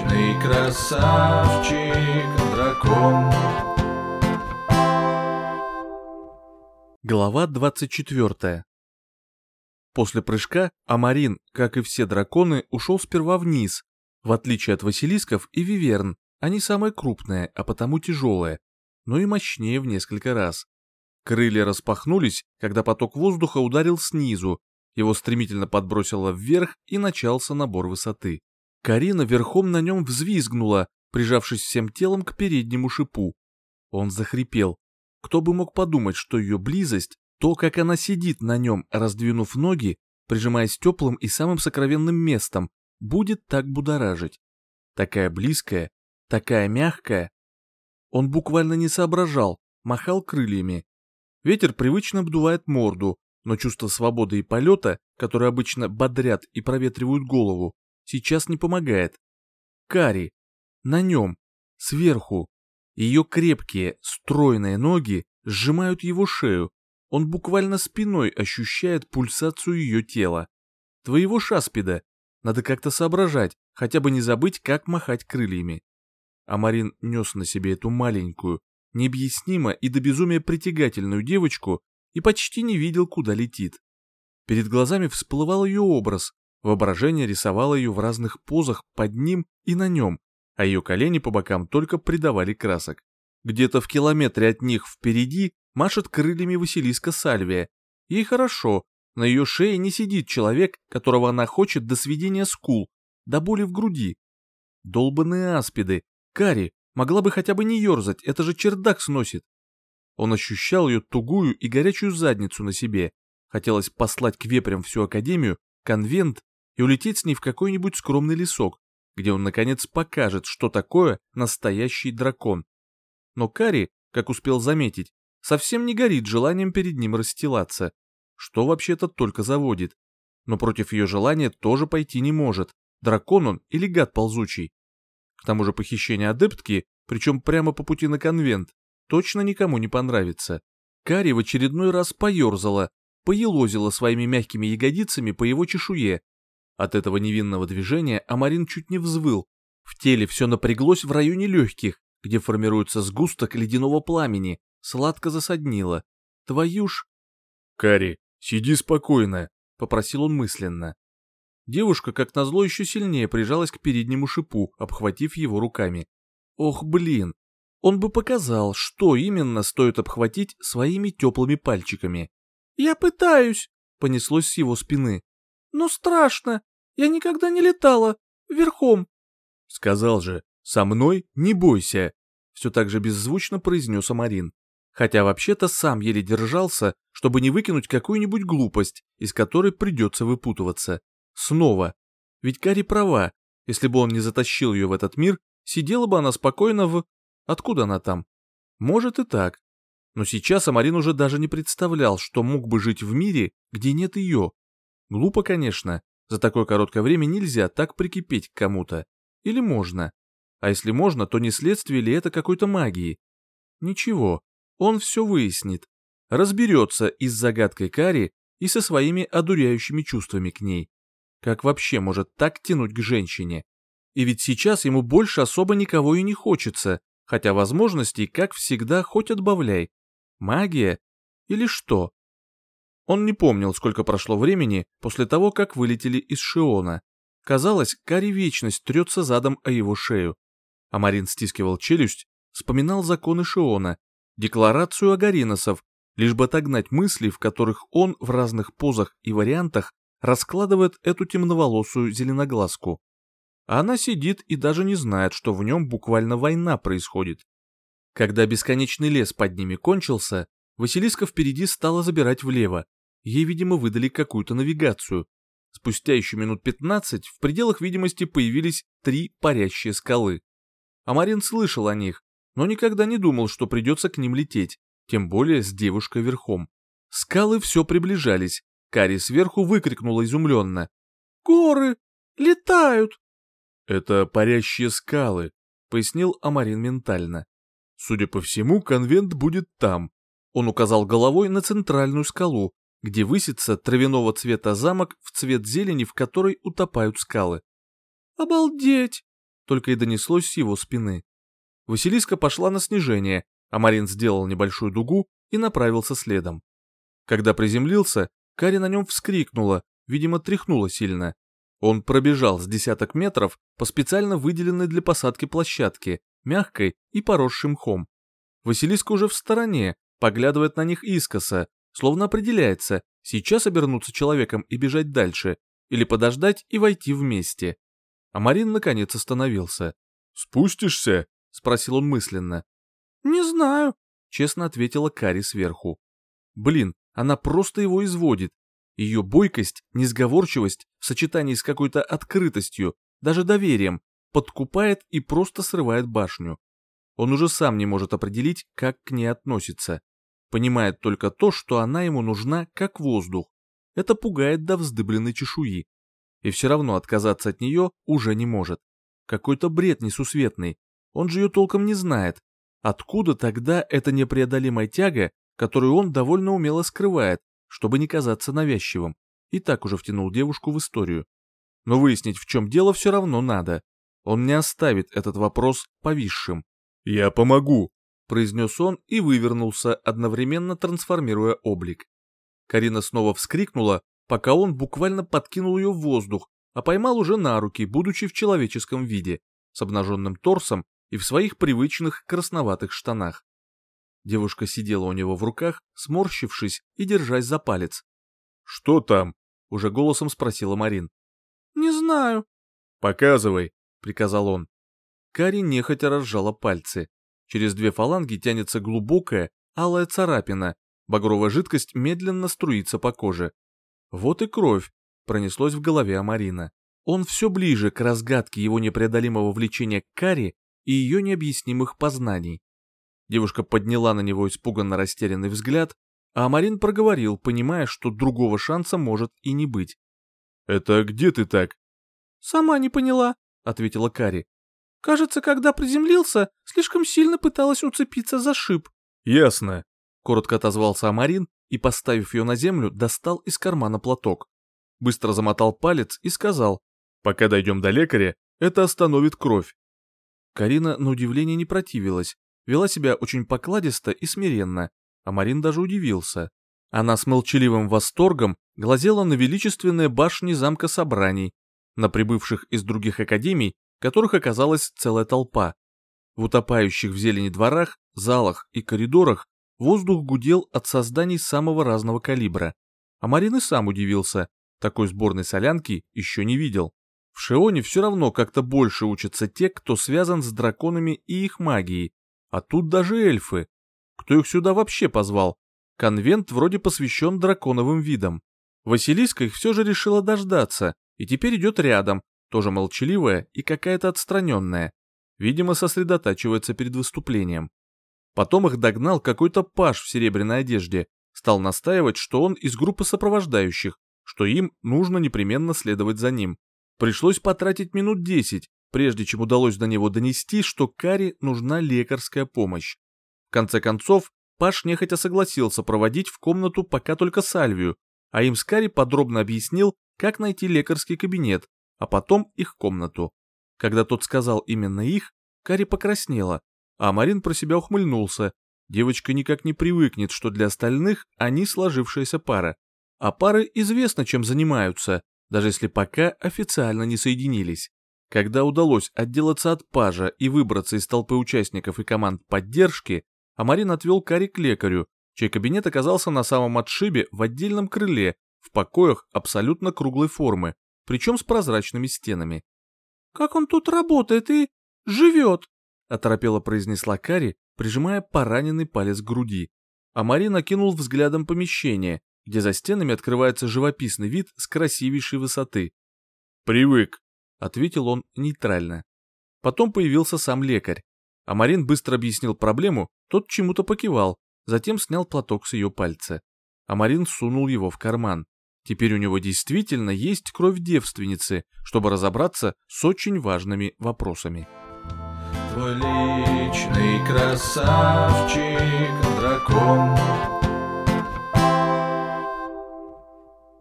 Вечный красавчик дракон. Глава 24. После прыжка Амарин, как и все драконы, ушел сперва вниз. В отличие от Василисков и Виверн, они самые крупные, а потому тяжелые, но и мощнее в несколько раз. Крылья распахнулись, когда поток воздуха ударил снизу, его стремительно подбросило вверх и начался набор высоты. Карина верхом на нем взвизгнула, прижавшись всем телом к переднему шипу. Он захрипел. Кто бы мог подумать, что ее близость, то, как она сидит на нем, раздвинув ноги, прижимаясь теплым и самым сокровенным местом, будет так будоражить. Такая близкая, такая мягкая. Он буквально не соображал, махал крыльями. Ветер привычно обдувает морду, но чувство свободы и полета, которые обычно бодрят и проветривают голову, сейчас не помогает. Кари. На нем. Сверху. Ее крепкие, стройные ноги сжимают его шею. Он буквально спиной ощущает пульсацию ее тела. Твоего шаспида. Надо как-то соображать, хотя бы не забыть, как махать крыльями. Амарин нес на себе эту маленькую, необъяснимо и до безумия притягательную девочку и почти не видел, куда летит. Перед глазами всплывал ее образ, воображение рисовало ее в разных позах под ним и на нем, а ее колени по бокам только придавали красок. Где-то в километре от них впереди машет крыльями Василиска Сальвия. Ей хорошо, на ее шее не сидит человек, которого она хочет до сведения скул, до боли в груди. Долбаные аспиды, Кари, могла бы хотя бы не ерзать, это же чердак сносит. Он ощущал ее тугую и горячую задницу на себе. Хотелось послать к вепрям всю академию, конвент и улететь с ней в какой-нибудь скромный лесок, где он наконец покажет, что такое настоящий дракон. Но Кари, как успел заметить, совсем не горит желанием перед ним расстилаться, что вообще-то только заводит. Но против ее желания тоже пойти не может, дракон он или гад ползучий. К тому же похищение адептки, причем прямо по пути на конвент, точно никому не понравится. Кари в очередной раз поерзала, поелозила своими мягкими ягодицами по его чешуе. От этого невинного движения Амарин чуть не взвыл. В теле все напряглось в районе легких, где формируется сгусток ледяного пламени, сладко засаднило. Твою ж... «Кари, сиди спокойно», — попросил он мысленно. Девушка, как назло, еще сильнее прижалась к переднему шипу, обхватив его руками. Ох, блин, он бы показал, что именно стоит обхватить своими теплыми пальчиками. «Я пытаюсь», — понеслось с его спины. «Но страшно. Я никогда не летала. Верхом». «Сказал же, со мной не бойся», — все так же беззвучно произнес Амарин. Хотя вообще-то сам еле держался, чтобы не выкинуть какую-нибудь глупость, из которой придется выпутываться. Снова. Ведь Кари права. Если бы он не затащил ее в этот мир, сидела бы она спокойно в Откуда она там? Может и так. Но сейчас Амарин уже даже не представлял, что мог бы жить в мире, где нет ее. Глупо, конечно. За такое короткое время нельзя так прикипеть к кому-то. Или можно? А если можно, то не следствие ли это какой-то магии? Ничего, он все выяснит. Разберется и с загадкой Кари, и со своими одуряющими чувствами к ней. Как вообще может так тянуть к женщине? И ведь сейчас ему больше особо никого и не хочется, хотя возможностей, как всегда, хоть отбавляй. Магия? Или что? Он не помнил, сколько прошло времени после того, как вылетели из Шиона. Казалось, Кари вечность трется задом о его шею. А Марин стискивал челюсть, вспоминал законы Шиона, декларацию агариносов, лишь бы отогнать мысли, в которых он в разных позах и вариантах раскладывает эту темноволосую зеленоглазку а она сидит и даже не знает, что в нем буквально война происходит. Когда бесконечный лес под ними кончился, Василиска впереди стала забирать влево. Ей, видимо, выдали какую-то навигацию. Спустя еще минут пятнадцать в пределах видимости появились три парящие скалы. Амарин слышал о них, но никогда не думал, что придется к ним лететь, тем более с девушкой верхом. Скалы все приближались. Кари сверху выкрикнула изумленно. «Горы! Летают!» «Это парящие скалы», — пояснил Амарин ментально. «Судя по всему, конвент будет там». Он указал головой на центральную скалу, где высится травяного цвета замок в цвет зелени, в которой утопают скалы. «Обалдеть! только и донеслось с его спины. Василиска пошла на снижение, а Марин сделал небольшую дугу и направился следом. Когда приземлился, Кари на нем вскрикнула, видимо, тряхнула сильно. Он пробежал с десяток метров по специально выделенной для посадки площадке, мягкой и поросшим мхом. Василиска уже в стороне, поглядывает на них искоса, словно определяется, сейчас обернуться человеком и бежать дальше, или подождать и войти вместе. А Марин наконец остановился. «Спустишься?» — спросил он мысленно. «Не знаю», — честно ответила Кари сверху. Блин, она просто его изводит. Ее бойкость, несговорчивость в сочетании с какой-то открытостью, даже доверием, подкупает и просто срывает башню. Он уже сам не может определить, как к ней относится. Понимает только то, что она ему нужна, как воздух. Это пугает до вздыбленной чешуи. И все равно отказаться от нее уже не может. Какой-то бред несусветный. Он же ее толком не знает. Откуда тогда эта непреодолимая тяга, которую он довольно умело скрывает, чтобы не казаться навязчивым, и так уже втянул девушку в историю. Но выяснить, в чем дело, все равно надо. Он не оставит этот вопрос повисшим. «Я помогу», — произнес он и вывернулся, одновременно трансформируя облик. Карина снова вскрикнула, пока он буквально подкинул ее в воздух, а поймал уже на руки, будучи в человеческом виде, с обнаженным торсом и в своих привычных красноватых штанах. Девушка сидела у него в руках, сморщившись и держась за палец. «Что там?» — уже голосом спросила Марин. «Не знаю». «Показывай», — приказал он. Кари нехотя разжала пальцы. Через две фаланги тянется глубокая, алая царапина. Багровая жидкость медленно струится по коже. Вот и кровь, пронеслось в голове Амарина. Он все ближе к разгадке его непреодолимого влечения к Кари и ее необъяснимых познаний. Девушка подняла на него испуганно растерянный взгляд, а Амарин проговорил, понимая, что другого шанса может и не быть. «Это где ты так?» «Сама не поняла», — ответила Кари. «Кажется, когда приземлился, слишком сильно пыталась уцепиться за шип». «Ясно», — коротко отозвался Амарин и, поставив ее на землю, достал из кармана платок. Быстро замотал палец и сказал, «Пока дойдем до лекаря, это остановит кровь». Карина на удивление не противилась, вела себя очень покладисто и смиренно, а Марин даже удивился. Она с молчаливым восторгом глазела на величественные башни замка собраний, на прибывших из других академий, которых оказалась целая толпа. В утопающих в зелени дворах, залах и коридорах воздух гудел от созданий самого разного калибра. А Марин и сам удивился, такой сборной солянки еще не видел. В Шионе все равно как-то больше учатся те, кто связан с драконами и их магией, а тут даже эльфы. Кто их сюда вообще позвал? Конвент вроде посвящен драконовым видам. Василиска их все же решила дождаться, и теперь идет рядом, тоже молчаливая и какая-то отстраненная. Видимо, сосредотачивается перед выступлением. Потом их догнал какой-то паш в серебряной одежде, стал настаивать, что он из группы сопровождающих, что им нужно непременно следовать за ним. Пришлось потратить минут десять, прежде чем удалось до него донести, что Кари нужна лекарская помощь. В конце концов, Паш нехотя согласился проводить в комнату пока только Сальвию, а им с Кари подробно объяснил, как найти лекарский кабинет, а потом их комнату. Когда тот сказал именно их, Кари покраснела, а Марин про себя ухмыльнулся. Девочка никак не привыкнет, что для остальных они сложившаяся пара. А пары известно, чем занимаются, даже если пока официально не соединились. Когда удалось отделаться от пажа и выбраться из толпы участников и команд поддержки, Амарин отвел Кари к лекарю, чей кабинет оказался на самом отшибе в отдельном крыле, в покоях абсолютно круглой формы, причем с прозрачными стенами. «Как он тут работает и живет?» — оторопело произнесла Кари, прижимая пораненный палец к груди. Амарин окинул взглядом помещение, где за стенами открывается живописный вид с красивейшей высоты. «Привык», ответил он нейтрально. Потом появился сам лекарь. А Марин быстро объяснил проблему, тот чему-то покивал, затем снял платок с ее пальца. А Марин сунул его в карман. Теперь у него действительно есть кровь девственницы, чтобы разобраться с очень важными вопросами. Твой личный красавчик, дракон,